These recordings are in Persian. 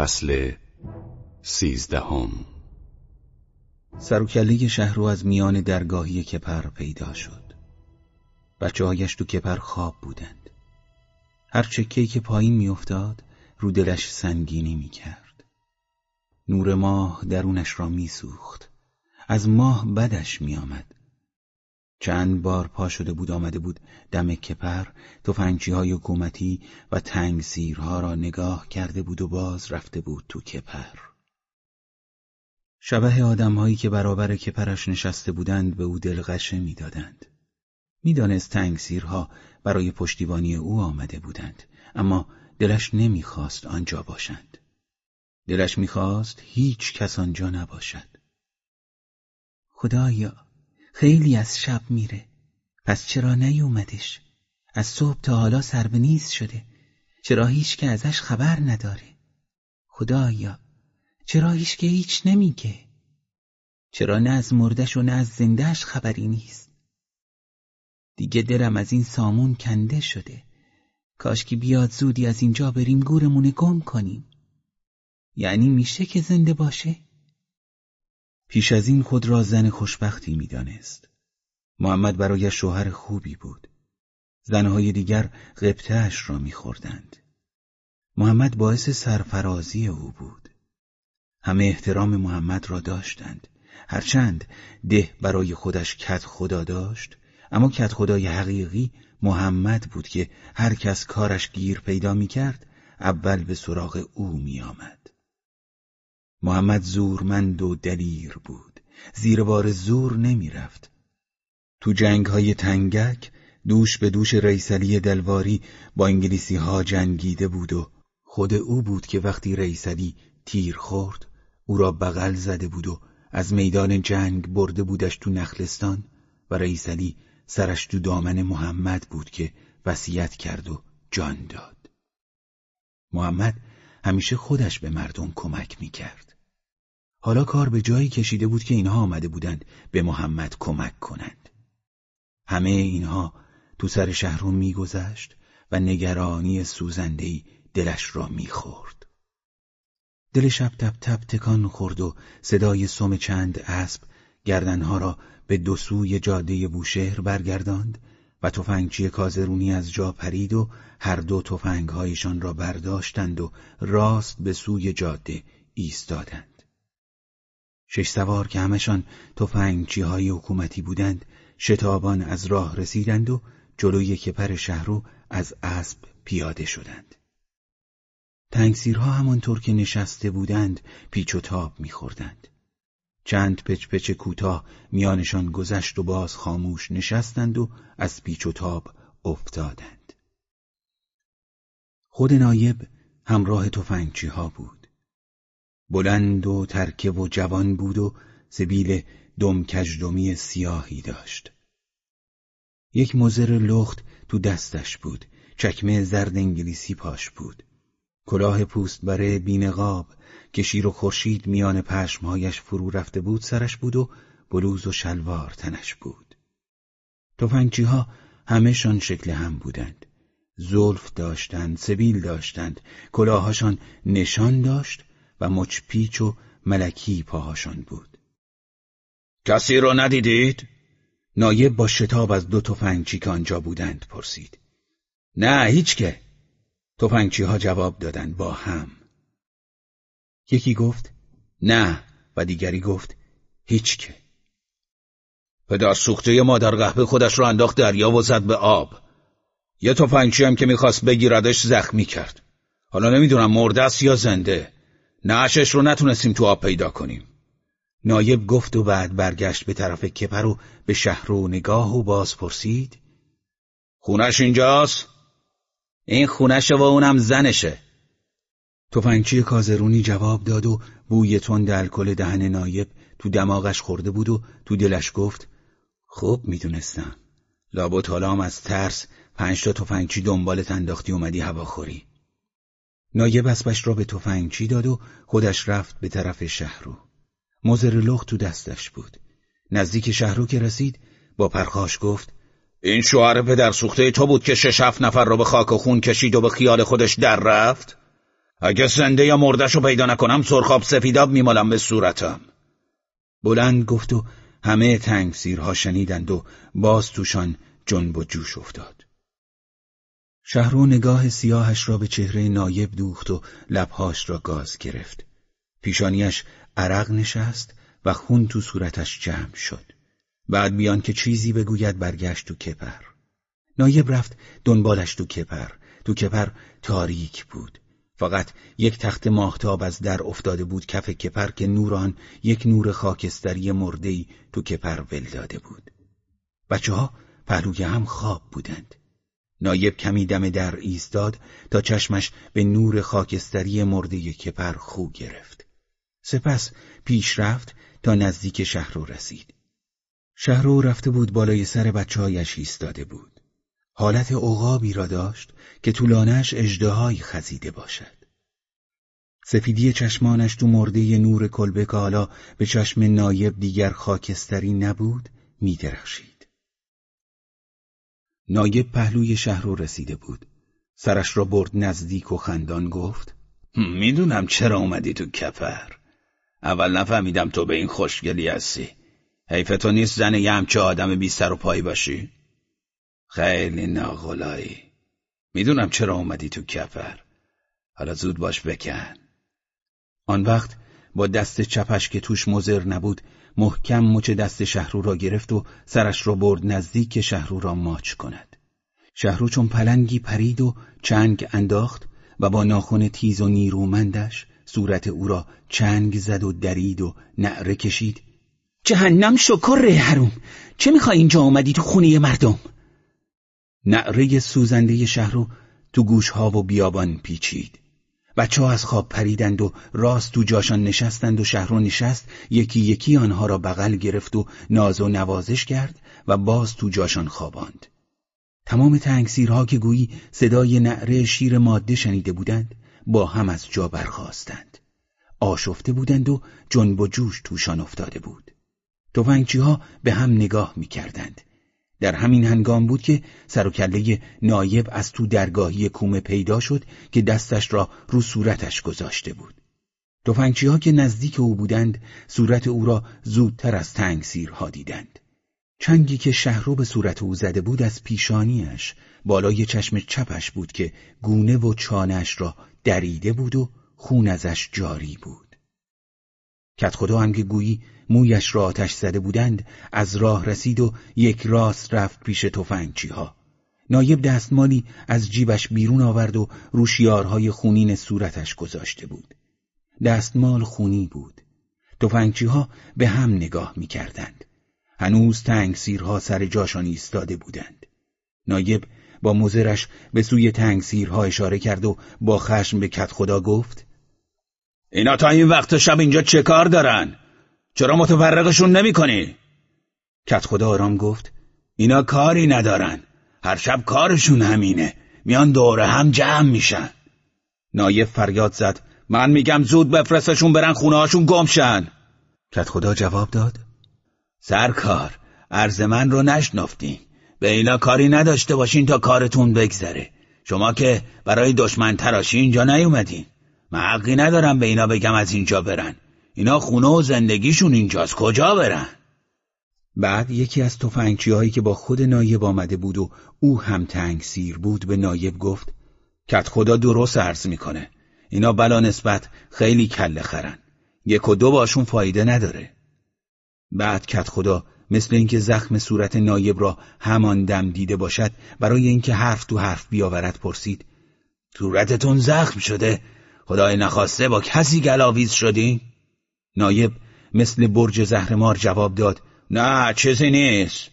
فصل سیزدهم. سر شهر از میان درگاهی کپر پیدا شد. بچه هایش تو کپر خواب بودند. هر چکهی که پایین میافتاد رو دلش سنگینی می‌کرد. نور ماه درونش را میسوخت. از ماه بدش میآمد. چند بار پا شده بود آمده بود دم کپر تفنگچی های حکومتی و تنگ سیرها را نگاه کرده بود و باز رفته بود تو کپر. شبه آدمهایی که برابر کپرش نشسته بودند به او دلغشه می‌دادند. می‌دانست تنگ سیرها برای پشتیبانی او آمده بودند اما دلش نمی‌خواست آنجا باشند. دلش می‌خواست هیچ کس آنجا نباشد. خدایا خیلی از شب میره. پس چرا نیومدش؟ از صبح تا حالا سر نیز شده. چرا هیچ که ازش خبر نداره؟ خدایا چرا هیچ هیچ نمیگه چرا نه از مردش و نه از زندهش خبری نیست دیگه دلم از این سامون کنده شده کاش که بیاد زودی از اینجا بریم گورمونه گم کنیم یعنی میشه که زنده باشه پیش از این خود را زن خوشبختی می‌دانست. محمد برای شوهر خوبی بود. زنهای دیگر غبتهاش را میخوردند. محمد باعث سرفرازی او بود. همه احترام محمد را داشتند. هرچند ده برای خودش کت خدا داشت، اما کت خدای حقیقی محمد بود که هر کس کارش گیر پیدا می کرد، اول به سراغ او می آمد. محمد زورمند و دلیر بود زیر بار زور نمی‌رفت تو جنگ های تنگک دوش به دوش ریسلی دلواری با انگلیسی ها جنگیده بود و خود او بود که وقتی ریسلی تیر خورد او را بغل زده بود و از میدان جنگ برده بودش تو نخلستان و ریسلی سرش تو دامن محمد بود که وصیت کرد و جان داد محمد همیشه خودش به مردم کمک می‌کرد حالا کار به جایی کشیده بود که اینها آمده بودند به محمد کمک کنند. همه اینها تو سر شهر رو میگذشت و نگرانی سوزندهی دلش را می‌خورد. دل شب تپ تپ تکان خورد و صدای سم چند اسب گردنها را به دو سوی جاده بوشهر برگرداند و تفنگچی کازرونی از جا پرید و هر دو تفنگهایشان را برداشتند و راست به سوی جاده ایستادند. شش سوار که همشان تفنگچی های حکومتی بودند شتابان از راه رسیدند و جلوی کپر شهر از اسب پیاده شدند. تنگسیرها همانطور که نشسته بودند پیچ و تاب میخوردند. چند پچ پچ کوتاه میانشان گذشت و باز خاموش نشستند و از پیچ و تاب افتادند. خود نایب همراه تفنگچی ها بود. بلند و ترکه و جوان بود و سبیل دم کجدمی سیاهی داشت. یک مزر لخت تو دستش بود، چکمه زرد انگلیسی پاش بود. کلاه پوست بره بینقاب که شیر و خورشید میان پشمهایش فرو رفته بود سرش بود و بلوز و شلوار تنش بود. توفنگچی ها همهشان شکل هم بودند. زلف داشتند، سبیل داشتند، کلاهاشان نشان داشت و مچپیچ و ملکی پاهاشان بود کسی رو ندیدید؟ نایب با شتاب از دو تفنگچی که آنجا بودند پرسید نه هیچ که تفنگچی ها جواب دادند با هم. یکی گفت نه و دیگری گفت هیچ که پدر سوخته مادر قهبه خودش رو انداخت دریا و زد به آب. یه تفنگچی هم که می‌خواست بگیردش زخمی کرد. حالا نمی‌دونم مرده است یا زنده. نعشش رو نتونستیم تو آب پیدا کنیم. نایب گفت و بعد برگشت به طرف کپر و به شهر و نگاه و باز پرسید. خونش اینجاست؟ این خونشه و اونم زنشه. تفنگچی کازرونی جواب داد و بوی تند الکل دهن نایب تو دماغش خورده بود و تو دلش گفت خوب می‌دونستم. لابد حالا هم از ترس پنج تا تفنگچی دنبالت انداختی اومدی هواخوری نایب اسبش را به تفنگچی داد و خودش رفت به طرف شهرو. مزر تو دستش بود. نزدیک شهرو که رسید با پرخاش گفت این شوهر پدر سوخته تو بود که شش هفت نفر را به خاک و خون کشید و به خیال خودش در رفت؟ اگه زنده یا مردش رو پیدا نکنم سرخاب سفیداب میمالم به صورتم. بلند گفت و همه تنگ سیرها شنیدند و باز توشان جنب و جوش افتاد. شهرو نگاه سیاهش را به چهره نایب دوخت و لبهاش را گاز گرفت. پیشانیش عرق نشست و خون تو صورتش جمع شد. بعد بیان که چیزی بگوید برگشت تو کپر. نایب رفت دنبالش تو کپر. تو کپر تاریک بود. فقط یک تخت ماهتاب از در افتاده بود کف کپر که نوران یک نور خاکستری مردهی تو کپر ول داده بود. بچه ها پهلوی هم خواب بودند. نایب کمی دم در ایستاد تا چشمش به نور خاکستری مرده کپر خو گرفت. سپس پیش رفت تا نزدیک شهر رسید. شهرو رفته بود بالای سر بچهایش ایستاده بود. حالت عقابی را داشت که طولانش اجدهایی خزیده باشد. سفیدی چشمانش تو مرده نور کلبه که حالا به چشم نایب دیگر خاکستری نبود میدرخشید. نایب پهلوی شهر رو رسیده بود. سرش را برد نزدیک و خندان گفت می‌دونم چرا اومدی تو کفر. اول نفهمیدم تو به این خوشگلی هستی. حیف تو نیست زن یه همچه آدم بی سر و پای باشی؟ خیلی ناغلایی می‌دونم چرا اومدی تو کفر. حالا زود باش بکن. آن وقت با دست چپش که توش مزر نبود محکم مچ دست شهرو را گرفت و سرش را برد نزدیک شهرو را ماچ کند. شهرو چون پلنگی پرید و چنگ انداخت و با ناخن تیز و نیرومندش صورت او را چنگ زد و درید و نعره کشید. جهنم شکر حروم. چه می‌خوای اینجا آمدی تو خونه مردم؟ نعره سوزنده شهرو تو گوشها و بیابان پیچید. بچه از خواب پریدند و راست تو جاشان نشستند و شهرو نشست یکی یکی آنها را بغل گرفت و ناز و نوازش کرد و باز تو جاشان خواباند. تمام تنگسیرها که گویی صدای نعره شیر ماده شنیده بودند با هم از جا برخواستند آشفته بودند و جنب و جوش توشان افتاده بود. توفنگچی ها به هم نگاه می کردند. در همین هنگام بود که سر و نایب از تو درگاهی کومه پیدا شد که دستش را رو صورتش گذاشته بود. توفنگچی ها که نزدیک او بودند صورت او را زودتر از تنگ سیرها دیدند. چنگی که شهرو به صورت او زده بود از پیشانیش بالای چشم چپش بود که گونه و چانش را دریده بود و خون ازش جاری بود. کت خدا هم که گویی مویش را آتش زده بودند از راه رسید و یک راست رفت پیش توفنگچی ها نایب دستمالی از جیبش بیرون آورد و روشیارهای خونین صورتش گذاشته بود. دستمال خونی بود. توفنگچی ها به هم نگاه می کردند. هنوز تنگ سیرها سر جاشان ایستاده بودند. نایب با مزرش به سوی تنگ سیرها اشاره کرد و با خشم به کت خدا گفت اینا تا این وقت شب اینجا چه کار دارن؟ چرا متفرقشون نمی کنی؟ کت خدا آرام گفت اینا کاری ندارن. هر شب کارشون همینه. میان دوره هم جمع میشن. نایب فریاد زد من میگم زود بفرستشون برن خونه هاشون گمشن کت خدا جواب داد سرکار عرض من رو نشنفتین به اینا کاری نداشته باشین تا کارتون بگذره. شما که برای دشمن تراشی اینجا نیومدین. من حقی ندارم به اینا بگم از اینجا برن. اینا خونه و زندگیشون اینجاست. کجا برن؟ بعد یکی از توفنگچی هایی که با خود نایب آمده بود و او هم تنگ سیر بود به نایب گفت کت خدا درست عرض می‌کنه. اینا بلا نسبت خیلی کله خرن. یک و دو باشون فایده نداره. بعد کت خدا مثل اینکه زخم صورت نایب را همان دم دیده باشد برای اینکه حرف تو حرف بیاورد پرسید صورتتون زخم شده؟ خدای نخواسته با کسی گلاویز شدی؟ نایب مثل برج زهرمار جواب داد نه چیزی نیست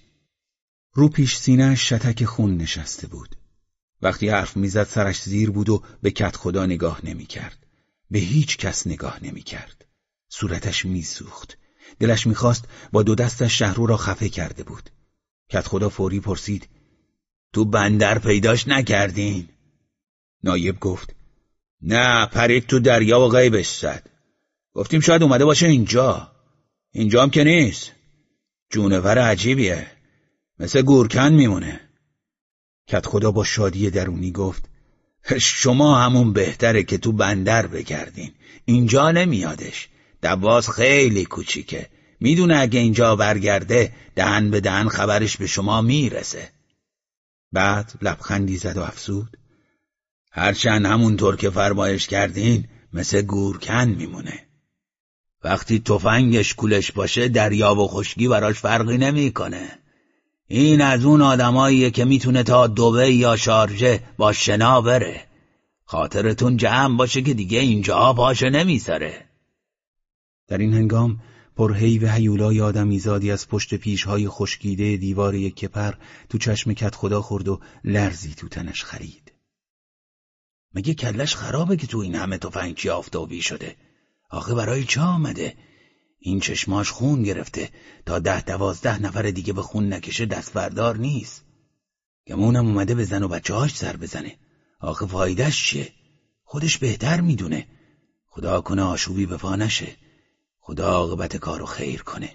رو پیش سینه شتک خون نشسته بود وقتی حرف می‌زد سرش زیر بود و به کت خدا نگاه نمی‌کرد. به هیچ کس نگاه نمی کرد. صورتش میسوخت. دلش می‌خواست با دو دستش شهرو را خفه کرده بود. کت خدا فوری پرسید تو بندر پیداش نکردین؟ نایب گفت نه پرید تو دریا و غیبش زد گفتیم شاید اومده باشه اینجا. اینجا هم که نیست. جونور عجیبیه. مثل گورکن میمونه. کت خدا با شادی درونی گفت شما همون بهتره که تو بندر بگردین. اینجا نمیادش. دواز خیلی کوچیکه. می‌دونه اگه اینجا برگرده دهن به دهن خبرش به شما می‌رسه. بعد لبخندی زد و افزود. هرچند همونطور که فرمایش کردین مثل گورکن میمونه. وقتی تفنگش کولش باشه دریا و خشکی براش فرقی نمی‌کنه. این از اون آدماییه که می‌تونه تا دوبه یا شارژه با شنا بره. خاطرتون جمع باشه که دیگه اینجا پاشه نمیسره. در این هنگام پرهی و هیولای آدمیزادی از پشت پیشهای خشکیده دیوار یک کپر تو چشم کت خدا خورد و لرزی تو تنش خرید. مگه کلش خرابه که تو این همه تفنگچی آفتابی شده؟ آخه برای چه آمده؟ این چشماش خون گرفته. تا ده دوازده نفر دیگه به خون نکشه دستبردار نیست. گمونم اومده به زن و بچه سر بزنه. آخه فایدهش چیه؟ خودش بهتر می‌دونه. خدا کنه آشوبی به پا نشه. خدا عاقبت کارو خیر کنه.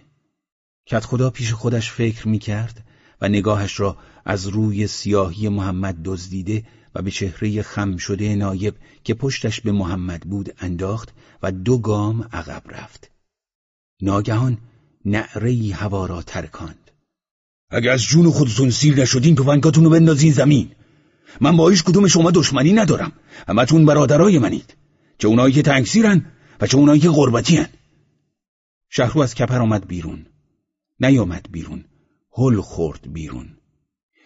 کت خدا پیش خودش فکر می‌کرد و نگاهش را از روی سیاهی محمد دزدیده و به چهره خم شده نایب که پشتش به محمد بود انداخت و دو گام عقب رفت. ناگهان نعرهی هوا را ترکاند. اگه از جون خودتون سیر نشدین تو رو بندازین زمین. من با هیچ کدوم شما دشمنی ندارم. همتون برادرای منید. چه اونایی که تنگسیرن و چه اونایی که غربتی هن. شهرو از کپر آمد بیرون. نیامد بیرون. هل خورد بیرون.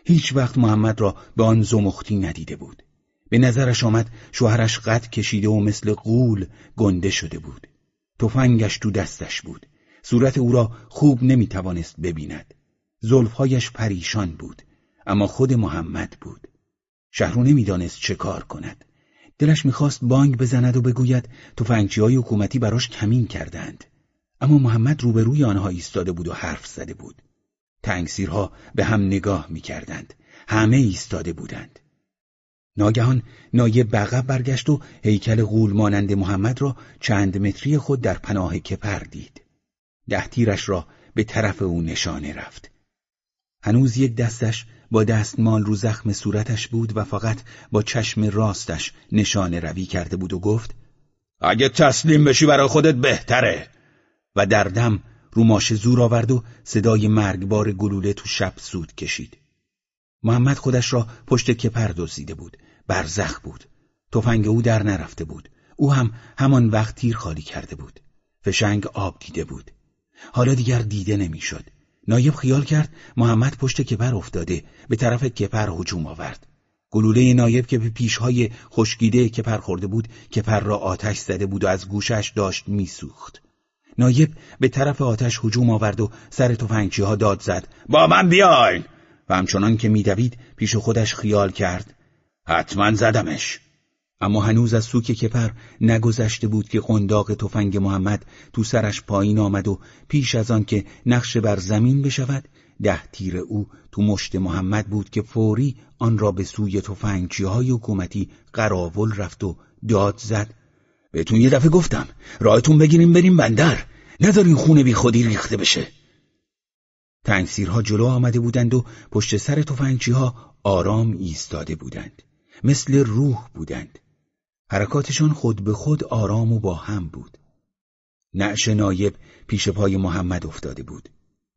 هیچ وقت محمد را به آن زمختی ندیده بود. به نظرش آمد شوهرش قد کشیده و مثل قول گنده شده بود. تفنگش تو دستش بود. صورت او را خوب نمی‌توانست ببیند. زلفهایش پریشان بود اما خود محمد بود. شهرو نمی‌دانست چه کار کند. دلش می‌خواست بانگ بزند و بگوید تفنگچی های حکومتی براش کمین کردند. اما محمد روبروی آنها ایستاده بود و حرف زده بود. تنگسیرها به هم نگاه می‌کردند. همه ایستاده بودند. ناگهان نایب بقب برگشت و هیکل غول مانند محمد را چند متری خود در پناه کپر دید. ده تیرش را به طرف او نشانه رفت. هنوز یک دستش با دستمال رو زخم صورتش بود و فقط با چشم راستش نشانه روی کرده بود و گفت اگه تسلیم بشی برای خودت بهتره. و در دم رو ماشه زور آورد و صدای مرگبار گلوله تو شب سود کشید. محمد خودش را پشت کپر دزدیده بود برزخ بود. تفنگ او در نرفته بود. او هم همان وقت تیر خالی کرده بود. فشنگ آب دیده بود. حالا دیگر دیده نمی‌شد. نایب خیال کرد محمد پشت کپر افتاده به طرف کپر هجوم آورد. گلوله نایب که به پیشهای خشکیده کپر خورده بود کپر را آتش زده بود و از گوشش داشت میسوخت. نایب به طرف آتش هجوم آورد و سر تفنگچی ها داد زد. با من بیاین! و همچنان که میدوید پیش خودش خیال کرد. حتما زدمش. اما هنوز از سوک کپر نگذشته بود که قنداق تفنگ محمد تو سرش پایین آمد و پیش از آن که نقش بر زمین بشود ده تیر او تو مشت محمد بود که فوری آن را به سوی تفنگچی های حکومتی قراول رفت و داد زد. بهتون یه دفعه گفتم. راهتون بگیریم بریم بندر. نذارین خونه بی خودی ریخته بشه. تنگسیرها جلو آمده بودند و پشت سر تفنگچی ها آرام ایستاده بودند. مثل روح بودند. حرکاتشان خود به خود آرام و با هم بود. نعش نایب پیش پای محمد افتاده بود.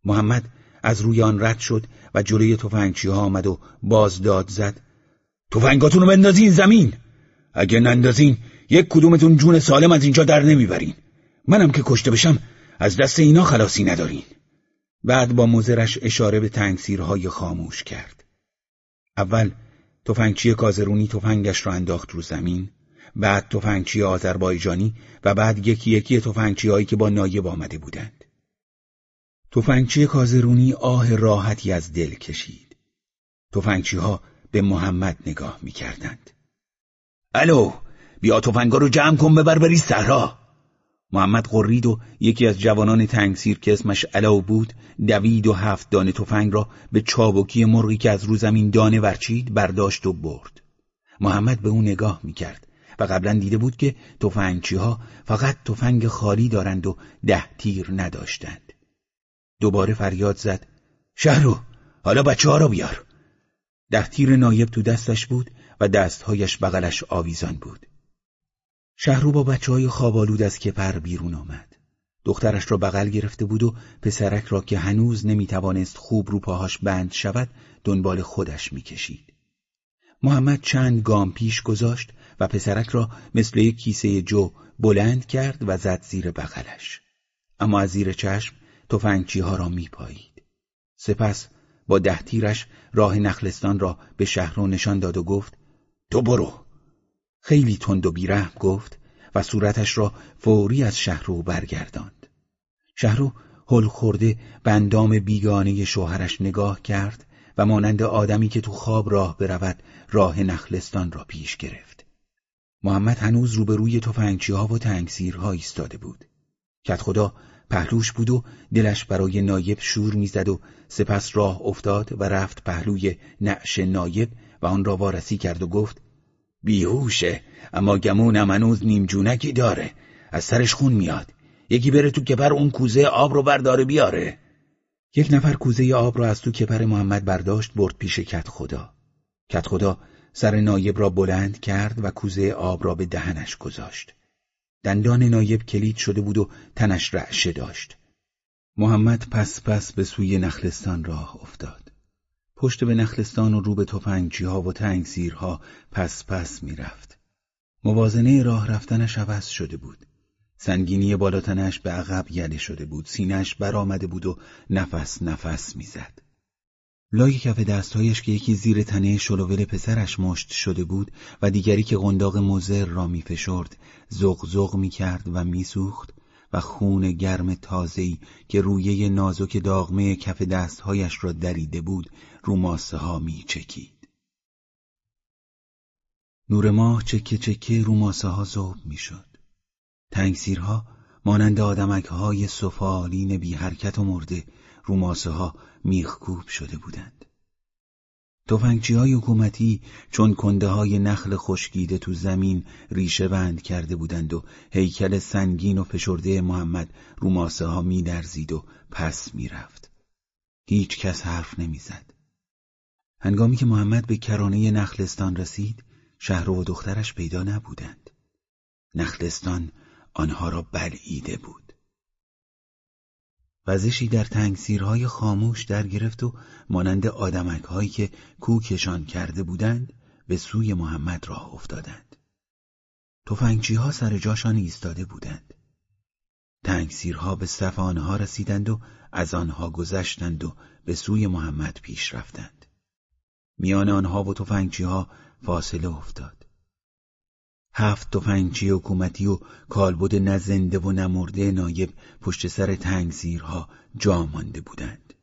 محمد از روی آن رد شد و جلوی تفنگچی ها آمد و باز داد زد. تفنگاتون رو بندازین زمین. اگه نندازین یک کدومتون جون سالم از اینجا در نمی‌برین. منم که کشته بشم از دست اینا خلاصی ندارین. بعد با مزرش اشاره به تنگسیرهای خاموش کرد. اول تفنگچی کازرونی تفنگش را انداخت رو زمین بعد تفنگچی آذربایجانی و بعد یکی یکی تفنگچی هایی که با نایب آمده بودند. تفنگچی کازرونی آه راحتی از دل کشید. تفنگچی ها به محمد نگاه می کردند الو! بیا تفنگا رو جمع کن ببر بری صحرا. محمد قرید و یکی از جوانان تنگسیر که اسمش علاو بود دوید و هفت دانه تفنگ را به چابکی مرغی که از رو زمین دانه ورچید برداشت و برد. محمد به او نگاه می‌کرد و قبلا دیده بود که تفنگچی ها فقط تفنگ خالی دارند و ده تیر نداشتند. دوباره فریاد زد شهرو حالا بچه ها را بیار. ده تیر نایب تو دستش بود و دستهایش بغلش آویزان بود. شهرو با بچه های خوابالود از کپر بیرون آمد. دخترش را بغل گرفته بود و پسرک را که هنوز نمی‌توانست خوب رو پاهاش بند شود دنبال خودش می‌کشید. محمد چند گام پیش گذاشت و پسرک را مثل یک کیسه جو بلند کرد و زد زیر بغلش. اما از زیر چشم تفنگچی ها را میپایید. سپس با ده تیرش راه نخلستان را به شهرو نشان داد و گفت تو برو. خیلی تند و بیرحم گفت و صورتش را فوری از شهرو برگرداند. شهرو هل خورده بندام بیگانه شوهرش نگاه کرد و مانند آدمی که تو خواب راه برود راه نخلستان را پیش گرفت. محمد هنوز روبروی تفنگچی ها و تنگسیرها ایستاده بود. کت خدا پهلوش بود و دلش برای نایب شور می‌زد و سپس راه افتاد و رفت پهلوی نعش نایب و آن را وارسی کرد و گفت بیهوشه. اما گمونم هنوز نیم جونکی داره. از سرش خون میاد. یکی بره تو کپر اون کوزه آب رو برداره بیاره. یک نفر کوزه آب را از تو کپر محمد برداشت برد پیش کت خدا کت خدا سر نایب را بلند کرد و کوزه آب را به دهنش گذاشت. دندان نایب کلید شده بود و تنش رعشه داشت. محمد پس پس به سوی نخلستان راه افتاد. پشت به نخلستان و رو به تفنگچی ها و تنگسیرها پس پس می‌رفت. موازنه راه رفتنش عوض شده بود. سنگینی بالاتنش به عقب یله شده بود. سینش برآمده بود و نفس نفس می‌زد. لای کف دستهایش که یکی زیر تنه شلوول پسرش مشت شده بود و دیگری که قنداق مزر را میفشرد زغ زغ می‌کرد و میسوخت. و خون گرم تازه‌ای که رویه نازک داغمه کف دستهایش را دریده بود رو ماسه ها میچکید نور ماه چکه چکه رو ماسه ها ذوب می‌شد تنگسیرها مانند آدمک های سفالین بی حرکت و مرده رو ماسه ها میخکوب شده بودند. توفنگچی های حکومتی چون کنده های نخل خشکیده تو زمین ریشه بند کرده بودند و هیکل سنگین و فشرده محمد رو ماسه ها میدرزید و پس می‌رفت. هیچ کس حرف نمی‌زد. هنگامی که محمد به کرانه نخلستان رسید شهر و دخترش پیدا نبودند. نخلستان آنها را بلعیده بود. وزشی در تنگسیرهای خاموش در گرفت و مانند آدمک هایی که کوکشان کرده بودند به سوی محمد راه افتادند. توفنگچی ها سر جاشان ایستاده بودند. تنگسیرها به صف آنها رسیدند و از آنها گذشتند و به سوی محمد پیش رفتند. میان آنها و توفنگچی ها فاصله افتاد. هفت تفنگچی حکومتی و کالبد نزنده و نمرده نایب پشت سر تنگزیرها جا مانده بودند.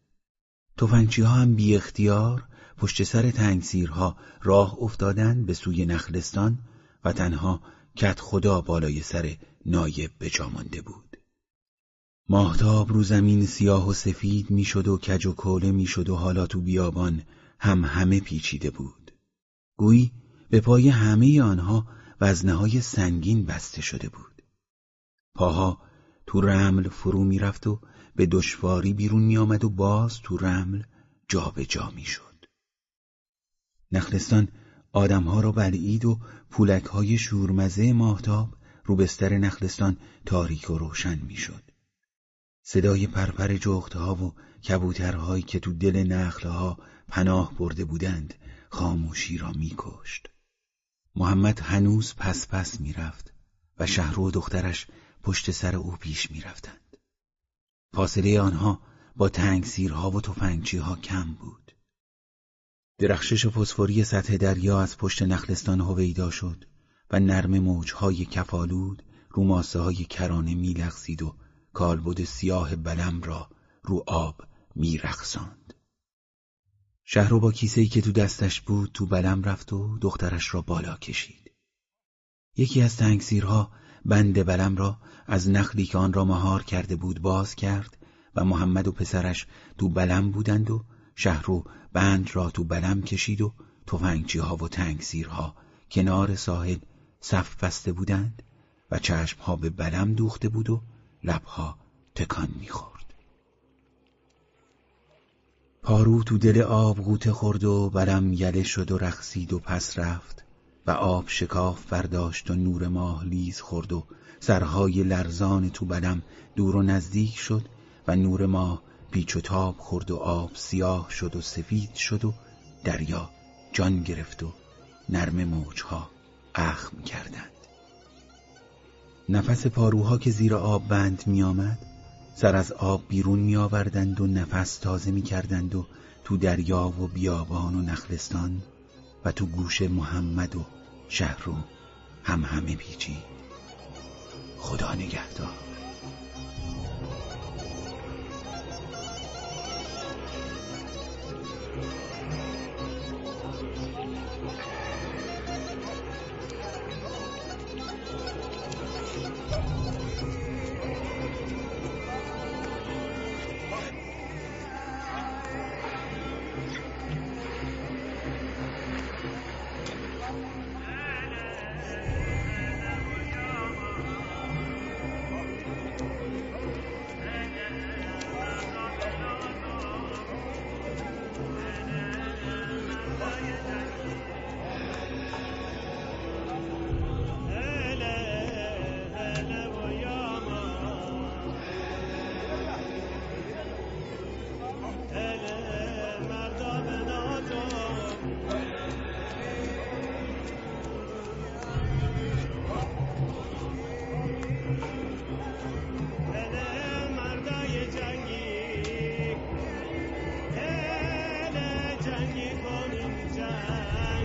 تفنگچی ها هم بی اختیار پشت سر تنگزیرها راه افتادند به سوی نخلستان و تنها کت خدا بالای سر نایب به جا مانده بود. ماهتاب رو زمین سیاه و سفید می‌شد و کج و کوله می‌شد و حالا تو بیابان هم همه پیچیده بود. گویی به پای همه آنها وزنه های سنگین بسته شده بود. پاها تو رمل فرو می‌رفت و به دشواری بیرون می آمد و باز تو رمل جابجا جا می شد. نخلستان آدمها را بلعید و پولک های شورمزه ماهتاب رو بستر نخلستان تاریک و روشن می شد. صدای پرپر جغتها و کبوترهایی که تو دل نخلها پناه برده بودند خاموشی را میکشت. محمد هنوز پس پس می‌رفت و شهر و دخترش پشت سر او پیش می‌رفتند. فاصله آنها با تنگسیرها و ها کم بود. درخشش فسفوری سطح دریا از پشت نخلستان هویدا شد و نرم موجهای کفالود رو ماسه های کرانه میلغزید و کالبد سیاه بلم را رو آب میرخساند. شهرو با کیسه‌ای که تو دستش بود تو بلم رفت و دخترش را بالا کشید. یکی از تنگسیرها بند بلم را از نخلی که آن را مهار کرده بود باز کرد و محمد و پسرش تو بلم بودند و شهرو بند را تو بلم کشید و تفنگچی ها و تنگسیرها کنار ساحل صف بسته بودند و چشمها به بلم دوخته بود و لبها تکان می‌خورد. پارو تو دل آب غوطه خورد و بلم یله شد و رقصید و پس رفت و آب شکاف برداشت و نور ماه لیز خورد و سرهای لرزان تو بلم دور و نزدیک شد و نور ماه پیچ و تاب خورد و آب سیاه شد و سفید شد و دریا جان گرفت و نرم موجها اخم کردند. نفس پاروها که زیر آب بند می آمد سر از آب بیرون می آوردند و نفس تازه می کردند و تو دریا و بیابان و نخلستان و تو گوش محمد و شهرو هم همه پیچی خدا نگهدار. Hallelujah.